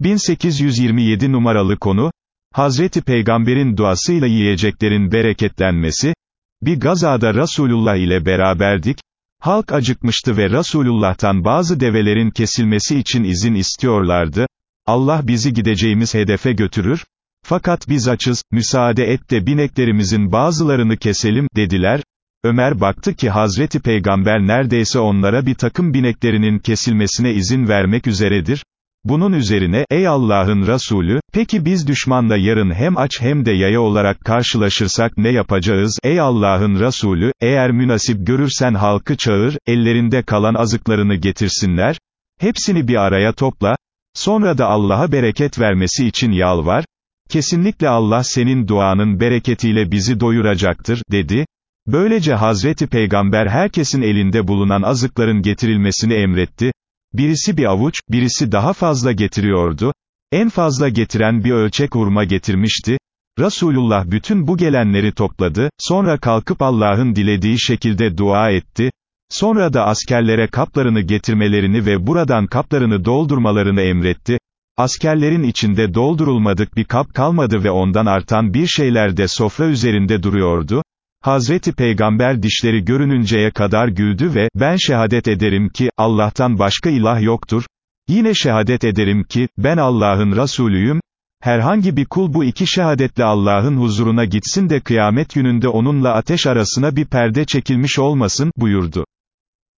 1827 numaralı konu, Hazreti Peygamber'in duasıyla yiyeceklerin bereketlenmesi, bir gazada Resulullah ile beraberdik, halk acıkmıştı ve Resulullah'tan bazı develerin kesilmesi için izin istiyorlardı, Allah bizi gideceğimiz hedefe götürür, fakat biz açız, müsaade et de bineklerimizin bazılarını keselim, dediler, Ömer baktı ki Hazreti Peygamber neredeyse onlara bir takım bineklerinin kesilmesine izin vermek üzeredir, bunun üzerine, ey Allah'ın Resulü, peki biz düşmanla yarın hem aç hem de yaya olarak karşılaşırsak ne yapacağız, ey Allah'ın Resulü, eğer münasip görürsen halkı çağır, ellerinde kalan azıklarını getirsinler, hepsini bir araya topla, sonra da Allah'a bereket vermesi için yalvar, kesinlikle Allah senin duanın bereketiyle bizi doyuracaktır, dedi, Böylece Hazreti Peygamber herkesin elinde bulunan azıkların getirilmesini emretti, Birisi bir avuç, birisi daha fazla getiriyordu. En fazla getiren bir ölçek hurma getirmişti. Resulullah bütün bu gelenleri topladı, sonra kalkıp Allah'ın dilediği şekilde dua etti. Sonra da askerlere kaplarını getirmelerini ve buradan kaplarını doldurmalarını emretti. Askerlerin içinde doldurulmadık bir kap kalmadı ve ondan artan bir şeyler de sofra üzerinde duruyordu. Hazreti Peygamber dişleri görününceye kadar güldü ve, ben şehadet ederim ki, Allah'tan başka ilah yoktur, yine şehadet ederim ki, ben Allah'ın Resulüyüm, herhangi bir kul bu iki şehadetle Allah'ın huzuruna gitsin de kıyamet gününde onunla ateş arasına bir perde çekilmiş olmasın, buyurdu.